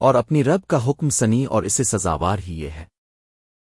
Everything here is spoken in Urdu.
اور اپنی رب کا حکم سنی اور اسے سزاوار ہی یہ ہے۔